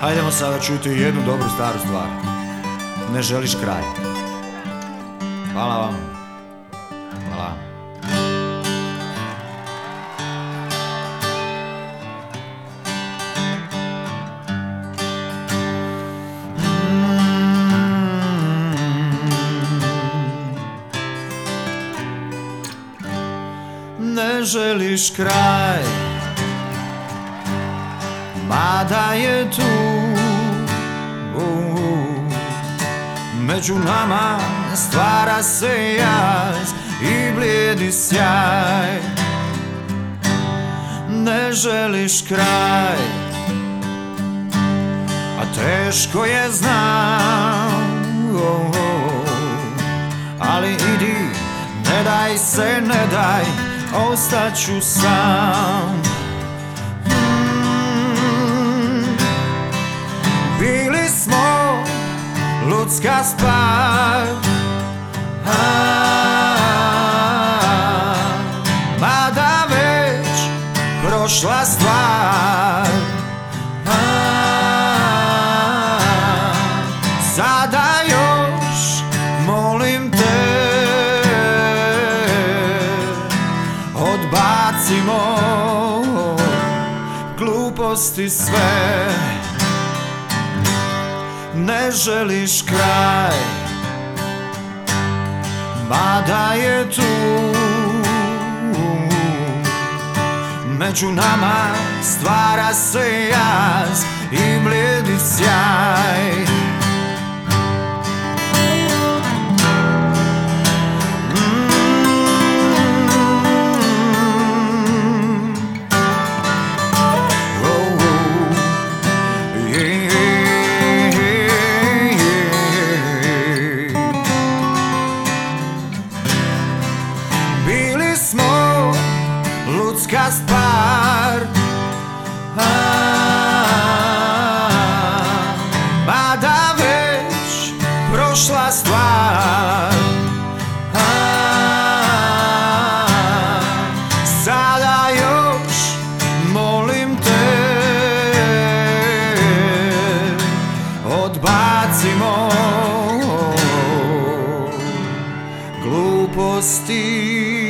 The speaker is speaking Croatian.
Hajdemo sada čuti jednu dobru staru stvar. Ne želiš kraj. Hvala vam. Hvala. Ne želiš kraj Mada je tu Među nama stvara se jaz I blijedi sjaj. Ne želiš kraj A teško je znam Ali idi, ne daj se, ne daj Ostaću sam ljudska stvar. Mada već prošla stvar. Sada još molim te Odbacimo gluposti sve ne želiš kraj Mada je tu. Među nama stvara se jaz smo ljudska stvar. A, Mada već prošla stvar. Molim te Odbacimo gluposti